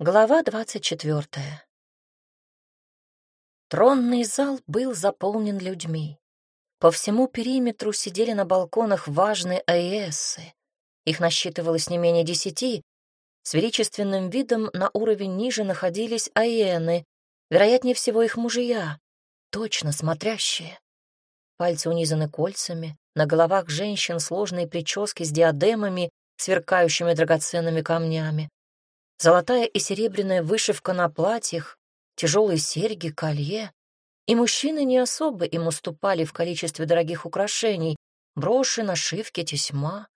Глава двадцать четвертая. Тронный зал был заполнен людьми. По всему периметру сидели на балконах важные аэссы. Их насчитывалось не менее десяти. С величественным видом на уровень ниже находились аены, вероятнее всего их мужья, точно смотрящие. Пальцы унизаны кольцами, на головах женщин сложные прически с диадемами, сверкающими драгоценными камнями. Золотая и серебряная вышивка на платьях, тяжелые серьги, колье. И мужчины не особо им уступали в количестве дорогих украшений, броши, нашивки, тесьма.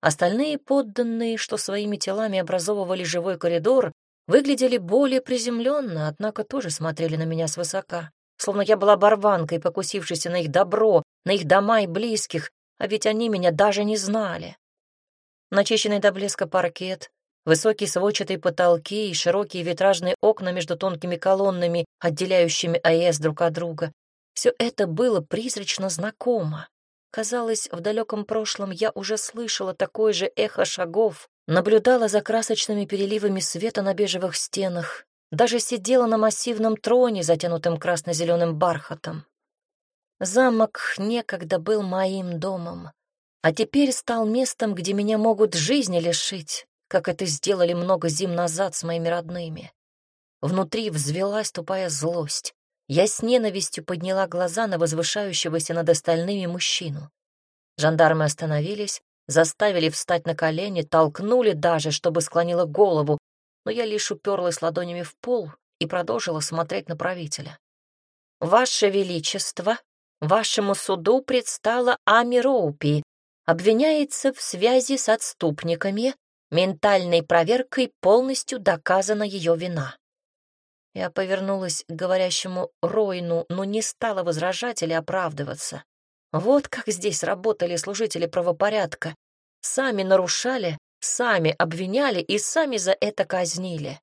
Остальные подданные, что своими телами образовывали живой коридор, выглядели более приземленно, однако тоже смотрели на меня свысока, словно я была барванкой, покусившейся на их добро, на их дома и близких, а ведь они меня даже не знали. Начищенный до блеска паркет, Высокие сводчатые потолки и широкие витражные окна между тонкими колоннами, отделяющими АЭС друг от друга. Все это было призрачно знакомо. Казалось, в далеком прошлом я уже слышала такое же эхо шагов, наблюдала за красочными переливами света на бежевых стенах, даже сидела на массивном троне, затянутым красно-зеленым бархатом. Замок некогда был моим домом, а теперь стал местом, где меня могут жизни лишить, как это сделали много зим назад с моими родными. Внутри взвелась тупая злость. Я с ненавистью подняла глаза на возвышающегося над остальными мужчину. Жандармы остановились, заставили встать на колени, толкнули даже, чтобы склонила голову, но я лишь уперлась ладонями в пол и продолжила смотреть на правителя. «Ваше Величество, вашему суду предстала Ами Роупи, обвиняется в связи с отступниками, Ментальной проверкой полностью доказана ее вина. Я повернулась к говорящему Ройну, но не стала возражать или оправдываться. Вот как здесь работали служители правопорядка. Сами нарушали, сами обвиняли и сами за это казнили.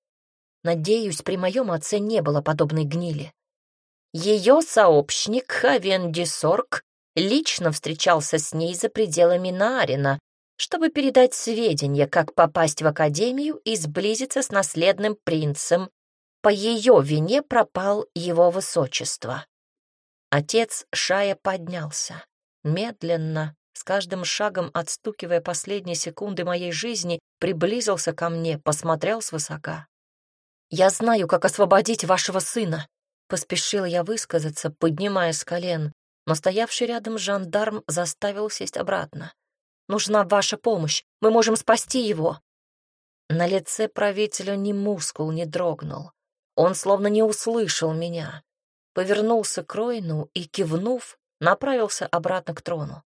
Надеюсь, при моем отце не было подобной гнили. Ее сообщник Хавен Десорг лично встречался с ней за пределами Нарина, чтобы передать сведения, как попасть в академию и сблизиться с наследным принцем. По ее вине пропал его высочество. Отец Шая поднялся. Медленно, с каждым шагом отстукивая последние секунды моей жизни, приблизился ко мне, посмотрел свысока. «Я знаю, как освободить вашего сына», — поспешила я высказаться, поднимая с колен, но стоявший рядом жандарм заставил сесть обратно. Нужна ваша помощь. Мы можем спасти его». На лице правителя ни мускул не дрогнул. Он словно не услышал меня. Повернулся к Ройну и, кивнув, направился обратно к трону.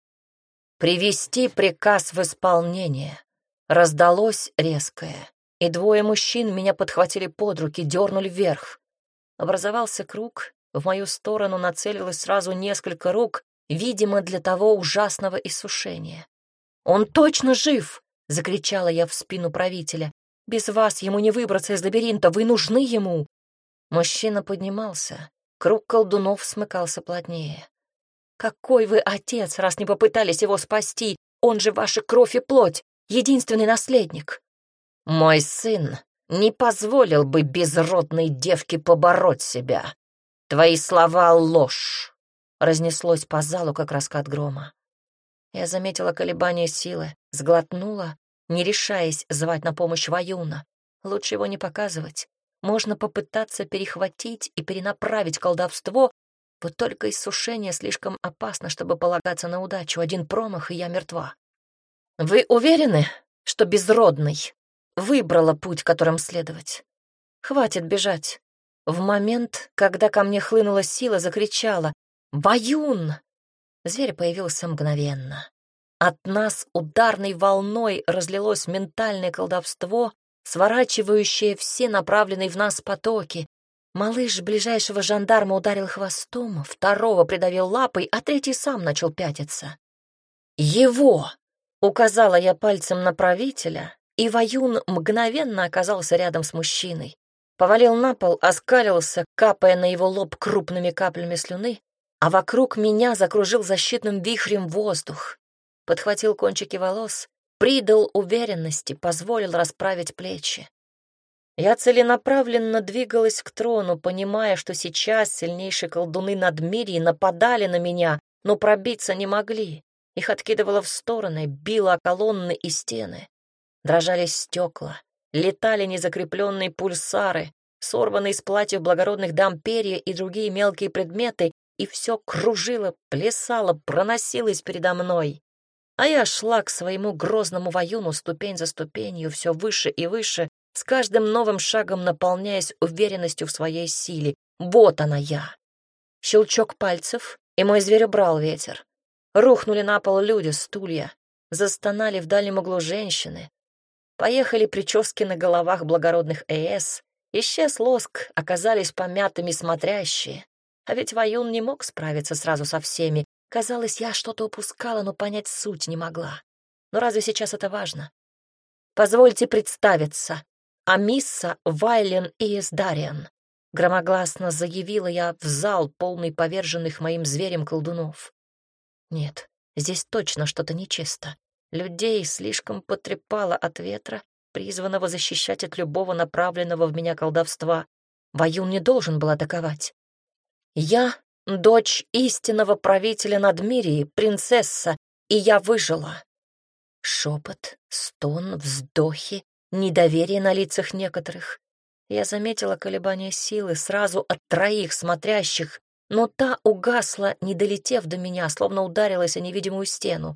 «Привести приказ в исполнение». Раздалось резкое, и двое мужчин меня подхватили под руки, дернули вверх. Образовался круг, в мою сторону нацелилось сразу несколько рук, видимо, для того ужасного иссушения. «Он точно жив!» — закричала я в спину правителя. «Без вас ему не выбраться из лабиринта, вы нужны ему!» Мужчина поднимался, круг колдунов смыкался плотнее. «Какой вы отец, раз не попытались его спасти? Он же ваша кровь и плоть, единственный наследник!» «Мой сын не позволил бы безродной девке побороть себя. Твои слова — ложь!» Разнеслось по залу, как раскат грома. Я заметила колебание силы, сглотнула, не решаясь звать на помощь Ваюна. Лучше его не показывать. Можно попытаться перехватить и перенаправить колдовство, вот только иссушение слишком опасно, чтобы полагаться на удачу. Один промах, и я мертва. Вы уверены, что безродный выбрала путь, которым следовать? Хватит бежать. В момент, когда ко мне хлынула сила, закричала «Ваюн!» Зверь появился мгновенно. От нас ударной волной разлилось ментальное колдовство, сворачивающее все направленные в нас потоки. Малыш ближайшего жандарма ударил хвостом, второго придавил лапой, а третий сам начал пятиться. «Его!» — указала я пальцем на правителя, и Ваюн мгновенно оказался рядом с мужчиной. Повалил на пол, оскалился, капая на его лоб крупными каплями слюны, а вокруг меня закружил защитным вихрем воздух. Подхватил кончики волос, придал уверенности, позволил расправить плечи. Я целенаправленно двигалась к трону, понимая, что сейчас сильнейшие колдуны Надмирии нападали на меня, но пробиться не могли. Их откидывало в стороны, било о колонны и стены. Дрожали стекла, летали незакрепленные пульсары, сорванные из платьев благородных дам перья и другие мелкие предметы, и все кружило, плясало, проносилось передо мной. А я шла к своему грозному воюну ступень за ступенью, все выше и выше, с каждым новым шагом наполняясь уверенностью в своей силе. Вот она я. Щелчок пальцев, и мой зверь убрал ветер. Рухнули на пол люди, стулья. Застонали в дальнем углу женщины. Поехали прически на головах благородных ЭС. Исчез лоск, оказались помятыми смотрящие. А ведь Ваюн не мог справиться сразу со всеми. Казалось, я что-то упускала, но понять суть не могла. Но разве сейчас это важно? Позвольте представиться. Амисса Вайлен Иесдариан. Громогласно заявила я в зал, полный поверженных моим зверем колдунов. Нет, здесь точно что-то нечисто. Людей слишком потрепало от ветра, призванного защищать от любого направленного в меня колдовства. Ваюн не должен был атаковать. Я — дочь истинного правителя Надмирии, принцесса, и я выжила. Шепот, стон, вздохи, недоверие на лицах некоторых. Я заметила колебания силы сразу от троих смотрящих, но та угасла, не долетев до меня, словно ударилась о невидимую стену.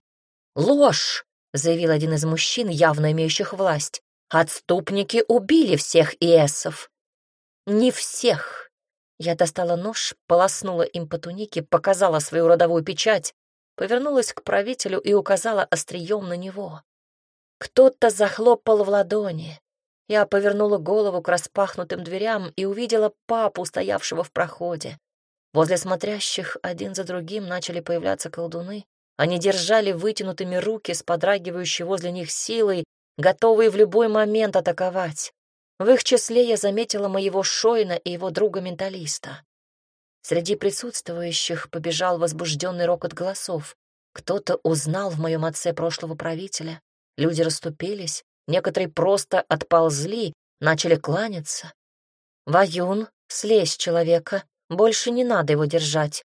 «Ложь!» — заявил один из мужчин, явно имеющих власть. «Отступники убили всех иэсов». «Не всех», я достала нож, полоснула им по тунике, показала свою родовую печать, повернулась к правителю и указала острием на него. Кто-то захлопал в ладони. Я повернула голову к распахнутым дверям и увидела папу, стоявшего в проходе. Возле смотрящих один за другим начали появляться колдуны. Они держали вытянутыми руки с подрагивающей возле них силой, готовые в любой момент атаковать. В их числе я заметила моего Шойна и его друга-менталиста. Среди присутствующих побежал возбужденный рокот голосов. Кто-то узнал в моем отце прошлого правителя. Люди расступились, некоторые просто отползли, начали кланяться. «Ваюн, слезь человека, больше не надо его держать.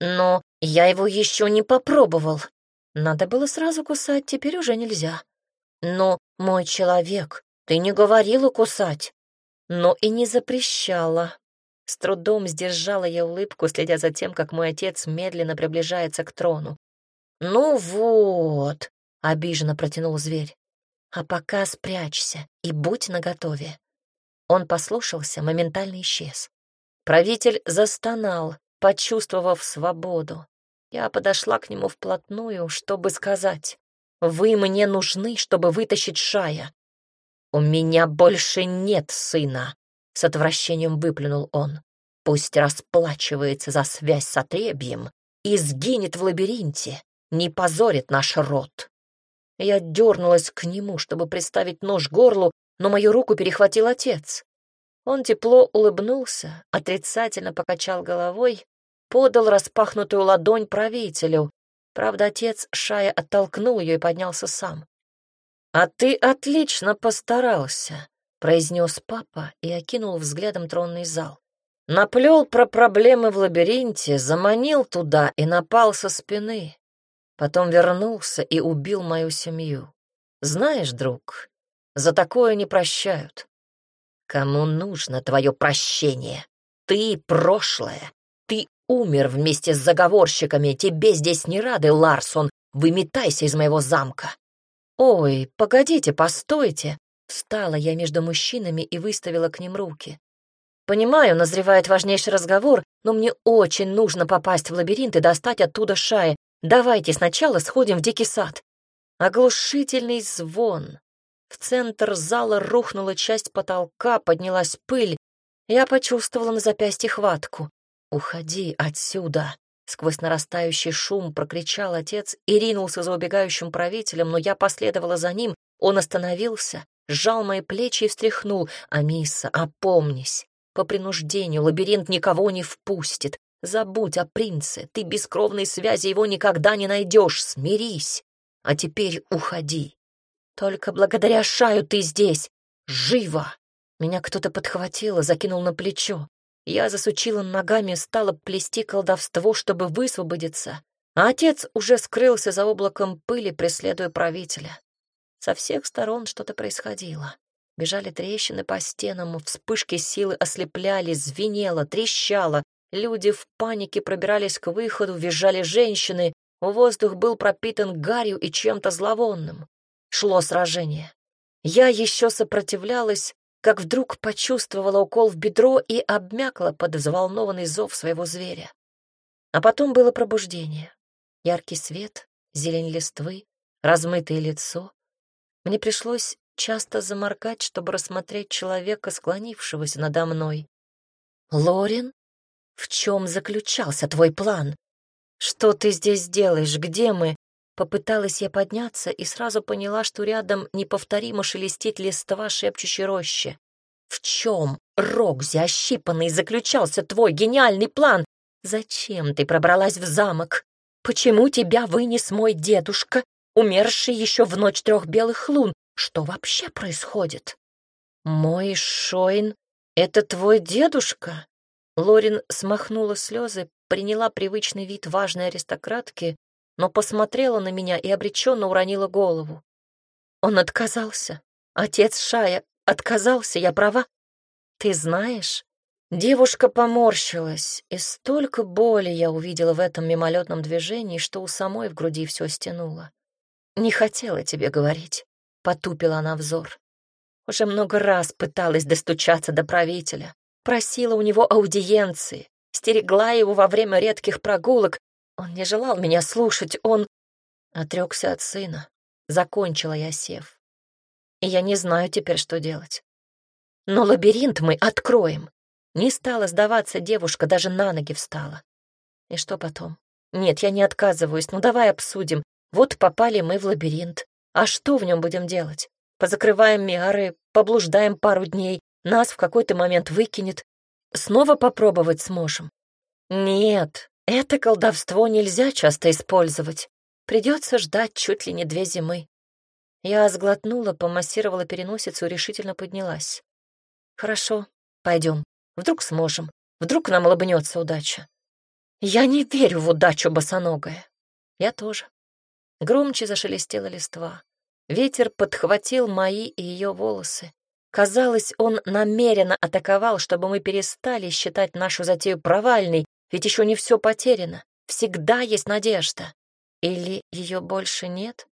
Но я его еще не попробовал. Надо было сразу кусать, теперь уже нельзя. Но мой человек, ты не говорила кусать, но и не запрещала. С трудом сдержала я улыбку, следя за тем, как мой отец медленно приближается к трону. «Ну вот», — обиженно протянул зверь, — «а пока спрячься и будь наготове». Он послушался, моментально исчез. Правитель застонал, почувствовав свободу. Я подошла к нему вплотную, чтобы сказать, «Вы мне нужны, чтобы вытащить Шая. «У меня больше нет сына», — с отвращением выплюнул он. «Пусть расплачивается за связь с отребьем и сгинет в лабиринте, не позорит наш род». Я дернулась к нему, чтобы приставить нож горлу, но мою руку перехватил отец. Он тепло улыбнулся, отрицательно покачал головой, подал распахнутую ладонь правителю. Правда, отец Шая оттолкнул ее и поднялся сам. «А ты отлично постарался», — произнес папа и окинул взглядом тронный зал. Наплел про проблемы в лабиринте, заманил туда и напал со спины. Потом вернулся и убил мою семью. Знаешь, друг, за такое не прощают. Кому нужно твое прощение? Ты прошлое. Ты умер вместе с заговорщиками. Тебе здесь не рады, Ларсон. Выметайся из моего замка. «Ой, погодите, постойте!» Встала я между мужчинами и выставила к ним руки. «Понимаю, назревает важнейший разговор, но мне очень нужно попасть в лабиринт и достать оттуда Шая. Давайте сначала сходим в дикий сад». Оглушительный звон. В центр зала рухнула часть потолка, поднялась пыль. Я почувствовала на запястье хватку. «Уходи отсюда!» Сквозь нарастающий шум прокричал отец и ринулся за убегающим правителем, но я последовала за ним. Он остановился, сжал мои плечи и встряхнул. «Амиса, опомнись! По принуждению лабиринт никого не впустит. Забудь о принце, ты без кровной связи его никогда не найдешь. Смирись! А теперь уходи. Только благодаря Шаю ты здесь. Живо!» Меня кто-то подхватил и закинул на плечо. Я засучила ногами, стала плести колдовство, чтобы высвободиться, а отец уже скрылся за облаком пыли, преследуя правителя. Со всех сторон что-то происходило. Бежали трещины по стенам, вспышки силы ослепляли, звенело, трещало. Люди в панике пробирались к выходу, визжали женщины. Воздух был пропитан гарью и чем-то зловонным. Шло сражение. Я еще сопротивлялась, как вдруг почувствовала укол в бедро и обмякла под взволнованный зов своего зверя. А потом было пробуждение. Яркий свет, зелень листвы, размытое лицо. Мне пришлось часто заморгать, чтобы рассмотреть человека, склонившегося надо мной. «Лорин, в чем заключался твой план? Что ты здесь делаешь? Где мы?» Попыталась я подняться и сразу поняла, что рядом неповторимо шелестит листва шепчущей рощи. «В чем, Рокзи, ощипанный, заключался твой гениальный план? Зачем ты пробралась в замок? Почему тебя вынес мой дедушка, умерший еще в ночь трех белых лун? Что вообще происходит? Мой Шойн — это твой дедушка? Лорин смахнула слезы, приняла привычный вид важной аристократки, но посмотрела на меня и обреченно уронила голову. Он отказался. Отец Шая отказался, я права? Ты знаешь, Девушка поморщилась, и столько боли я увидела в этом мимолетном движении, что у самой в груди все стянуло. «Не хотела тебе говорить», — потупила она взор. Уже много раз пыталась достучаться до правителя, просила у него аудиенции, стерегла его во время редких прогулок. Он не желал меня слушать, он отрекся от сына. Закончила я сев. И я не знаю теперь, что делать. Но лабиринт мы откроем. Не стала сдаваться девушка, даже на ноги встала. И что потом? Нет, я не отказываюсь, ну давай обсудим. Вот попали мы в лабиринт. А что в нем будем делать? Позакрываем миары, поблуждаем пару дней, нас в какой-то момент выкинет. Снова попробовать сможем? Нет, это колдовство нельзя часто использовать. Придется ждать чуть ли не две зимы. Я сглотнула, помассировала переносицу и решительно поднялась. Хорошо, пойдем. Вдруг сможем, вдруг нам улыбнется удача. Я не верю в удачу босоногая. Я тоже. Громче зашелестела листва. Ветер подхватил мои и ее волосы. Казалось, он намеренно атаковал, чтобы мы перестали считать нашу затею провальной, ведь еще не все потеряно. Всегда есть надежда. Или ее больше нет?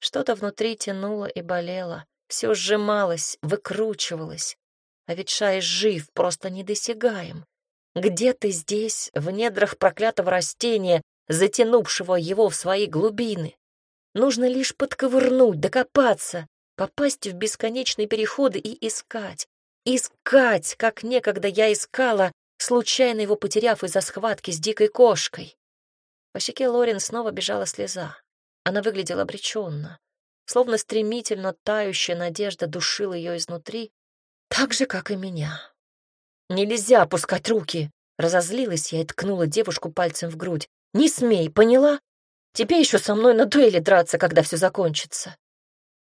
Что-то внутри тянуло и болело, все сжималось, выкручивалось. А ведь Шай жив, просто недосягаем. Где ты здесь, в недрах проклятого растения, затянувшего его в свои глубины? Нужно лишь подковырнуть, докопаться, попасть в бесконечные переходы и искать. Искать, как некогда я искала, случайно его потеряв из-за схватки с дикой кошкой. По щеке Лорен снова бежала слеза. Она выглядела обреченно. Словно стремительно тающая надежда душила ее изнутри, так же, как и меня. «Нельзя опускать руки!» Разозлилась я и ткнула девушку пальцем в грудь. «Не смей, поняла? Тебе еще со мной на дуэли драться, когда все закончится».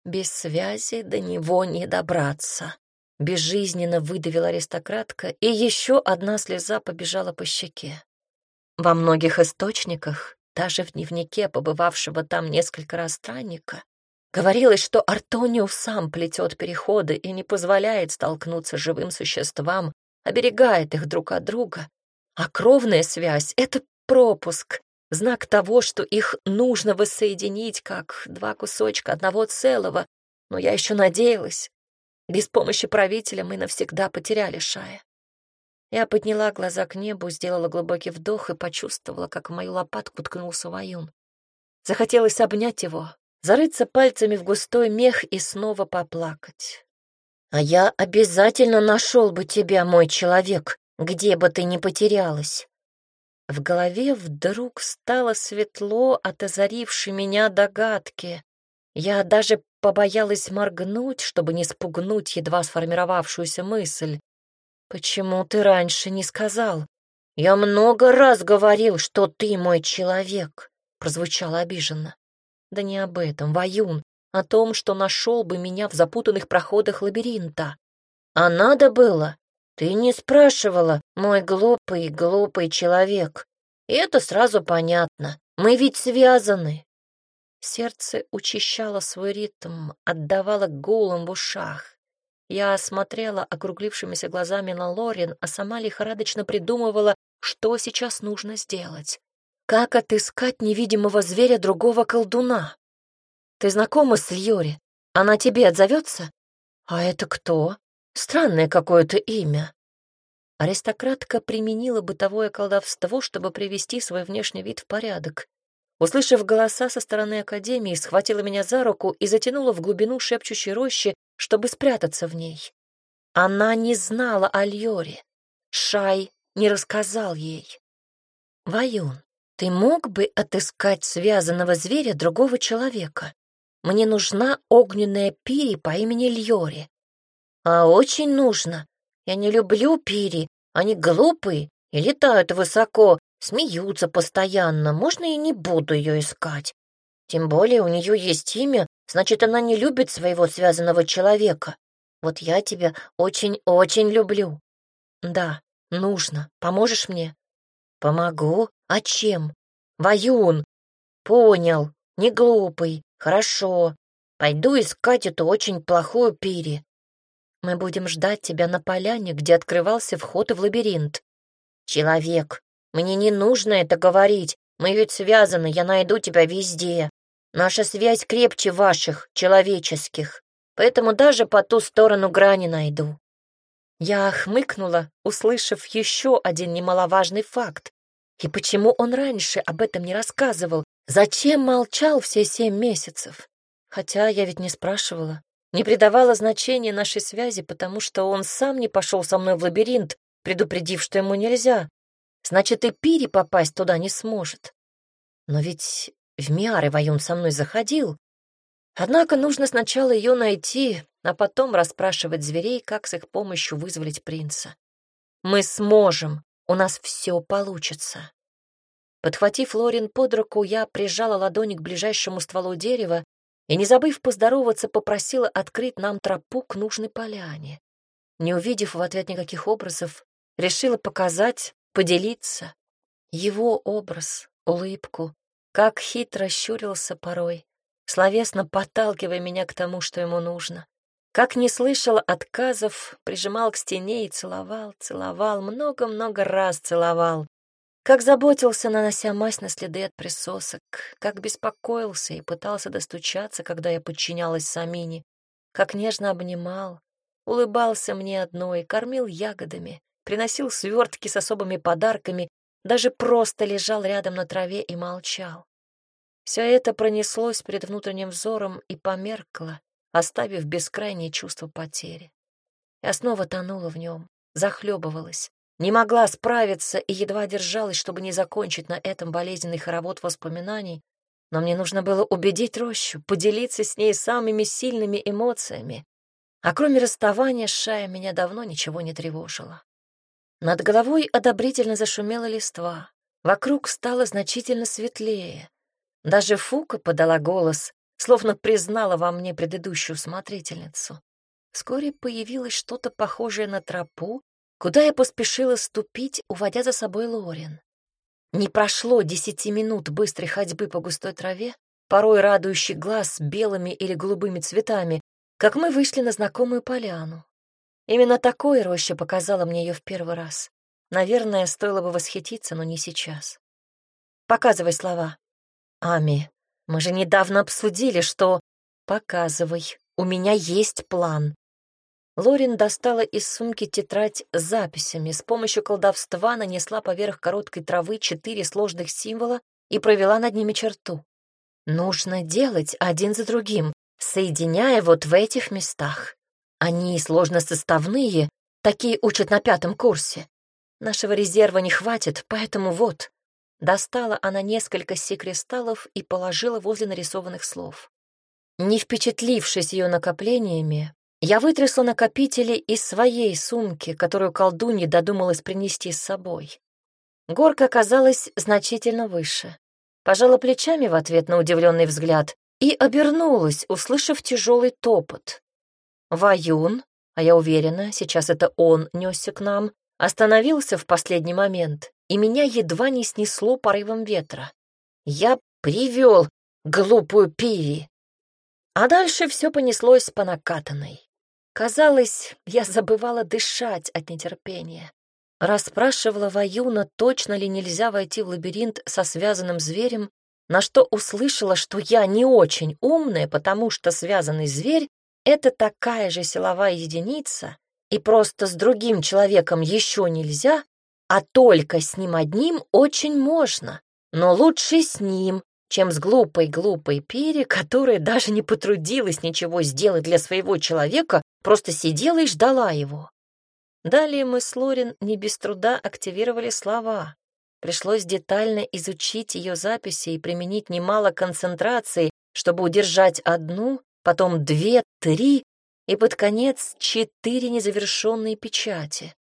Без связи до него не добраться. Безжизненно выдавила аристократка, и еще одна слеза побежала по щеке. Во многих источниках, даже в дневнике побывавшего там несколько раз странника, Говорилось, что Артониус сам плетет переходы и не позволяет столкнуться живым существам, оберегает их друг от друга. А кровная связь — это пропуск, знак того, что их нужно воссоединить, как два кусочка одного целого. Но я еще надеялась. Без помощи правителя мы навсегда потеряли Шая. Я подняла глаза к небу, сделала глубокий вдох и почувствовала, как в мою лопатку ткнулся воюн. Захотелось обнять его, зарыться пальцами в густой мех и снова поплакать. «А я обязательно нашел бы тебя, мой человек, где бы ты ни потерялась». В голове вдруг стало светло от озарившей меня догадки. Я даже побоялась моргнуть, чтобы не спугнуть едва сформировавшуюся мысль. «Почему ты раньше не сказал? Я много раз говорил, что ты мой человек», — прозвучало обиженно. Да не об этом, Ваюн, о том, что нашел бы меня в запутанных проходах лабиринта. А надо было? Ты не спрашивала, мой глупый, глупый человек. И это сразу понятно. Мы ведь связаны. Сердце учащало свой ритм, отдавало гулом в ушах. Я смотрела округлившимися глазами на Лорин, а сама лихорадочно придумывала, что сейчас нужно сделать. Как отыскать невидимого зверя другого колдуна? Ты знакома с Льори? Она тебе отзовется? А это кто? Странное какое-то имя. Аристократка применила бытовое колдовство, чтобы привести свой внешний вид в порядок. Услышав голоса со стороны Академии, схватила меня за руку и затянула в глубину шепчущей рощи, чтобы спрятаться в ней. Она не знала о Льоре. Шай не рассказал ей. «Ваюн, ты мог бы отыскать связанного зверя другого человека? Мне нужна огненная пири по имени Льори. А очень нужно. Я не люблю пири, они глупые и летают высоко, смеются постоянно, можно и не буду ее искать. Тем более у нее есть имя, значит, она не любит своего связанного человека. Вот я тебя очень-очень люблю. Да, нужно. Поможешь мне? Помогу. А чем? Ваюн. Понял. Не глупый. Хорошо. Пойду искать эту очень плохую пири. Мы будем ждать тебя на поляне, где открывался вход в лабиринт. Человек, мне не нужно это говорить. Мы ведь связаны, я найду тебя везде. Наша связь крепче ваших, человеческих. Поэтому даже по ту сторону грани найду. Я хмыкнула, услышав еще один немаловажный факт. И почему он раньше об этом не рассказывал? Зачем молчал все семь месяцев? Хотя я ведь не спрашивала не придавала значения нашей связи, потому что он сам не пошел со мной в лабиринт, предупредив, что ему нельзя. Значит, и Пири попасть туда не сможет. Но ведь в Миары Ваюн со мной заходил. Однако нужно сначала ее найти, а потом расспрашивать зверей, как с их помощью вызволить принца. Мы сможем, у нас все получится. Подхватив Лорин под руку, я прижала ладони к ближайшему стволу дерева и, не забыв поздороваться, попросила открыть нам тропу к нужной поляне. Не увидев в ответ никаких образов, решила показать, поделиться. Его образ, улыбку, как хитро щурился порой, словесно подталкивая меня к тому, что ему нужно. Как не слышала отказов, прижимал к стене и целовал, целовал, много-много раз целовал, как заботился, нанося мазь на следы от присосок, как беспокоился и пытался достучаться, когда я подчинялась Самине, как нежно обнимал, улыбался мне одной, кормил ягодами, приносил свертки с особыми подарками, даже просто лежал рядом на траве и молчал. Все это пронеслось перед внутренним взором и померкло, оставив бескрайнее чувство потери. Я снова тонула в нем, захлебывалась, не могла справиться и едва держалась, чтобы не закончить на этом болезненный хоровод воспоминаний, но мне нужно было убедить Рощу, поделиться с ней самыми сильными эмоциями. А кроме расставания Шая меня давно ничего не тревожило. Над головой одобрительно зашумела листва. Вокруг стало значительно светлее. Даже Фука подала голос, словно признала во мне предыдущую смотрительницу. Вскоре появилось что-то похожее на тропу, куда я поспешила ступить, уводя за собой Лорин. Не прошло десяти минут быстрой ходьбы по густой траве, порой радующий глаз белыми или голубыми цветами, как мы вышли на знакомую поляну. Именно такой роща показала мне ее в первый раз. Наверное, стоило бы восхититься, но не сейчас. Показывай слова. Ами, мы же недавно обсудили, что... Показывай, у меня есть план. Лорин достала из сумки тетрадь с записями, с помощью колдовства нанесла поверх короткой травы четыре сложных символа и провела над ними черту. Нужно делать один за другим, соединяя вот в этих местах. Они сложно составные, такие учат на пятом курсе. Нашего резерва не хватит, поэтому вот. Достала она несколько секристаллов и положила возле нарисованных слов. Не впечатлившись ее накоплениями, я вытрясла накопители из своей сумки, которую колдунья додумалась принести с собой. Горка оказалась значительно выше. Пожала плечами в ответ на удивленный взгляд и обернулась, услышав тяжелый топот. «Ваюн, а я уверена, сейчас это он несся к нам, остановился в последний момент, и меня едва не снесло порывом ветра. Я привел глупую Пиви. А дальше все понеслось по накатанной. Казалось, я забывала дышать от нетерпения. Расспрашивала Ваюна, точно ли нельзя войти в лабиринт со связанным зверем, на что услышала, что я не очень умная, потому что связанный зверь — это такая же силовая единица, и просто с другим человеком еще нельзя, а только с ним одним очень можно, но лучше с ним, чем с глупой-глупой Пири, которая даже не потрудилась ничего сделать для своего человека, просто сидела и ждала его. Далее мы с Лорин не без труда активировали слова. Пришлось детально изучить ее записи и применить немало концентрации, чтобы удержать одну, потом две, три и под конец четыре незавершенные печати.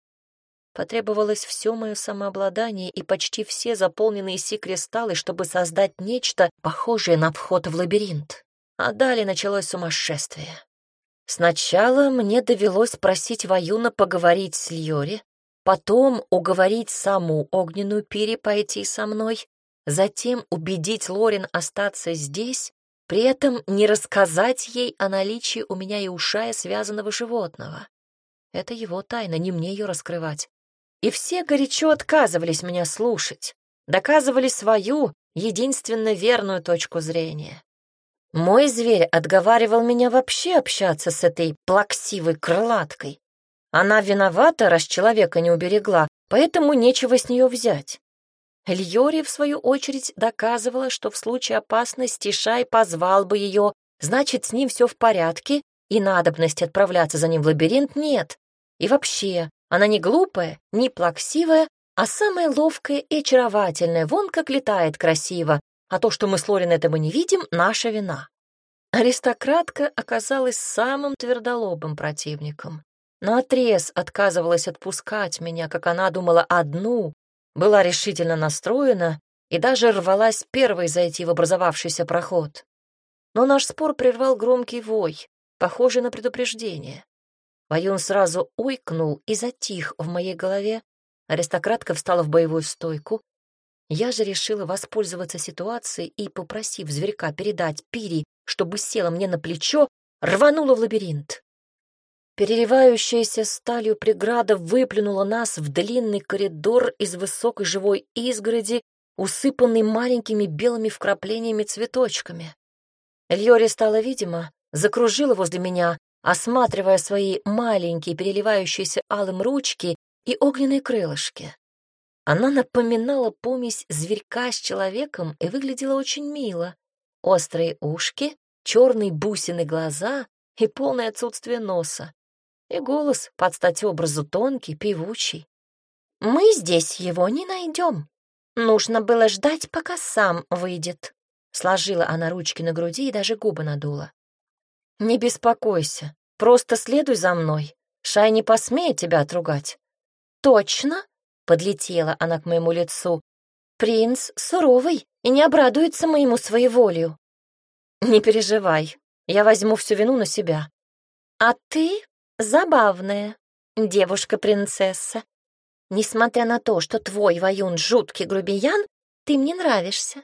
Потребовалось все мое самообладание и почти все заполненные си-кристаллы, чтобы создать нечто, похожее на вход в лабиринт. А далее началось сумасшествие. Сначала мне довелось просить Ваюна поговорить с Льори, потом уговорить саму огненную Пири пойти со мной, затем убедить Лорин остаться здесь, при этом не рассказать ей о наличии у меня и ушая связанного животного. Это его тайна, не мне ее раскрывать. И все горячо отказывались меня слушать, доказывали свою, единственно верную точку зрения. Мой зверь отговаривал меня вообще общаться с этой плаксивой крылаткой. Она виновата, раз человека не уберегла, поэтому нечего с нее взять. Льори, в свою очередь, доказывала, что в случае опасности Шай позвал бы ее, значит, с ним все в порядке, и надобности отправляться за ним в лабиринт нет. И вообще, она не глупая, не плаксивая, а самая ловкая и очаровательная, вон как летает красиво, а то, что мы с Лорин этого не видим, наша вина. Аристократка оказалась самым твердолобым противником. Наотрез отказывалась отпускать меня, как она думала, одну, была решительно настроена и даже рвалась первой зайти в образовавшийся проход. Но наш спор прервал громкий вой, похожий на предупреждение. Ваюн сразу ойкнул и затих в моей голове. Аристократка встала в боевую стойку. Я же решила воспользоваться ситуацией и, попросив зверька передать Пири, чтобы села мне на плечо, рванула в лабиринт. Переливающаяся сталью преграда выплюнула нас в длинный коридор из высокой живой изгороди, усыпанный маленькими белыми вкраплениями цветочками. Льори стало видимо, закружила возле меня, осматривая свои маленькие переливающиеся алым ручки и огненные крылышки. Она напоминала помесь зверька с человеком и выглядела очень мило. Острые ушки, черные бусины глаза и полное отсутствие носа. И голос под стать образу тонкий, певучий. «Мы здесь его не найдем. Нужно было ждать, пока сам выйдет». Сложила она ручки на груди и даже губы надула. «Не беспокойся, просто следуй за мной. Шай не посмеет тебя отругать». «Точно?» — подлетела она к моему лицу. «Принц суровый и не обрадуется моему своеволию». «Не переживай, я возьму всю вину на себя». «А ты забавная девушка-принцесса. Несмотря на то, что твой воюн жуткий грубиян, ты мне нравишься».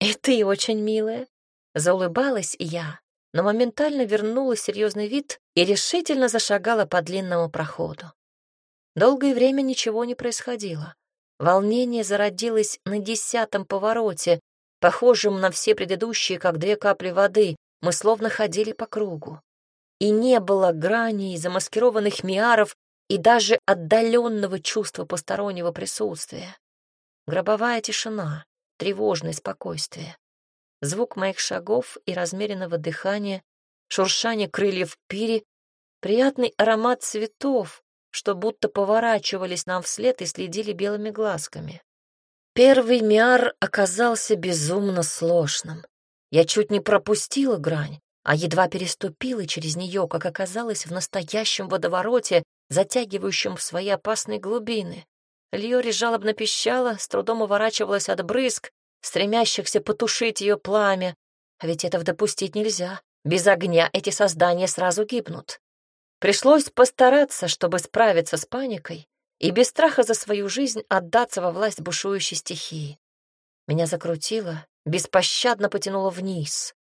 «И ты очень милая», — заулыбалась я но моментально вернула серьезный вид и решительно зашагала по длинному проходу. Долгое время ничего не происходило. Волнение зародилось на десятом повороте, похожем на все предыдущие, как две капли воды. Мы словно ходили по кругу. И не было граней, замаскированных миаров и даже отдаленного чувства постороннего присутствия. Гробовая тишина, тревожное спокойствие звук моих шагов и размеренного дыхания, шуршание крыльев пири, приятный аромат цветов, что будто поворачивались нам вслед и следили белыми глазками. Первый миар оказался безумно сложным. Я чуть не пропустила грань, а едва переступила через нее, как оказалось в настоящем водовороте, затягивающем в свои опасные глубины. Льори жалобно пищала, с трудом уворачивалась от брызг, стремящихся потушить ее пламя. А ведь этого допустить нельзя. Без огня эти создания сразу гибнут. Пришлось постараться, чтобы справиться с паникой и без страха за свою жизнь отдаться во власть бушующей стихии. Меня закрутило, беспощадно потянуло вниз.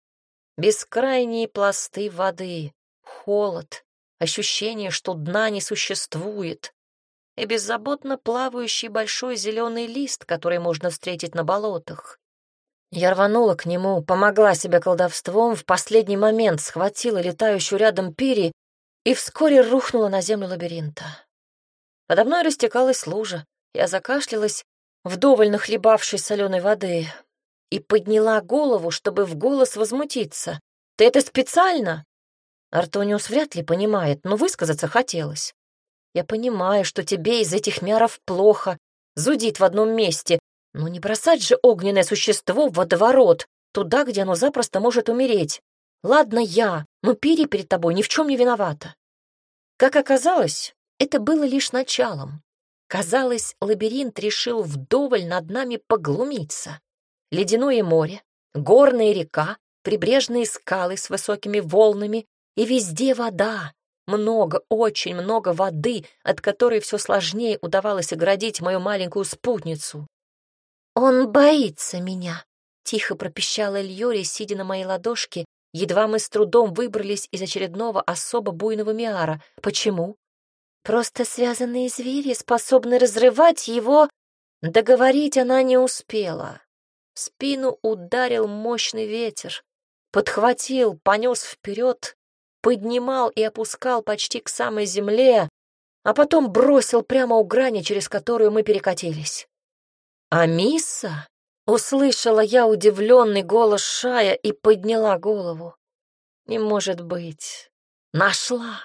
Бескрайние пласты воды, холод, ощущение, что дна не существует, и беззаботно плавающий большой зеленый лист, который можно встретить на болотах. Я рванула к нему, помогла себе колдовством, в последний момент схватила летающую рядом пири и вскоре рухнула на землю лабиринта. Подо мной растекалась лужа, я закашлялась, вдоволь нахлебавшей соленой воды, и подняла голову, чтобы в голос возмутиться. «Ты это специально?» Артониус вряд ли понимает, но высказаться хотелось. «Я понимаю, что тебе из этих мяров плохо, зудит в одном месте, но не бросать же огненное существо в водоворот, туда, где оно запросто может умереть. Ладно я, но Пири перед тобой ни в чем не виновата». Как оказалось, это было лишь началом. Казалось, лабиринт решил вдоволь над нами поглумиться. Ледяное море, горная река, прибрежные скалы с высокими волнами, и везде вода. Много, очень много воды, от которой все сложнее удавалось оградить мою маленькую спутницу. «Он боится меня», — тихо пропищала Льюри, сидя на моей ладошке, едва мы с трудом выбрались из очередного особо буйного миара. Почему? Просто связанные звери способны разрывать его. Договорить она не успела. В спину ударил мощный ветер. Подхватил, понес вперед, поднимал и опускал почти к самой земле, а потом бросил прямо у грани, через которую мы перекатились. «А Мисса?» — услышала я удивленный голос Шая и подняла голову. «Не может быть. Нашла!»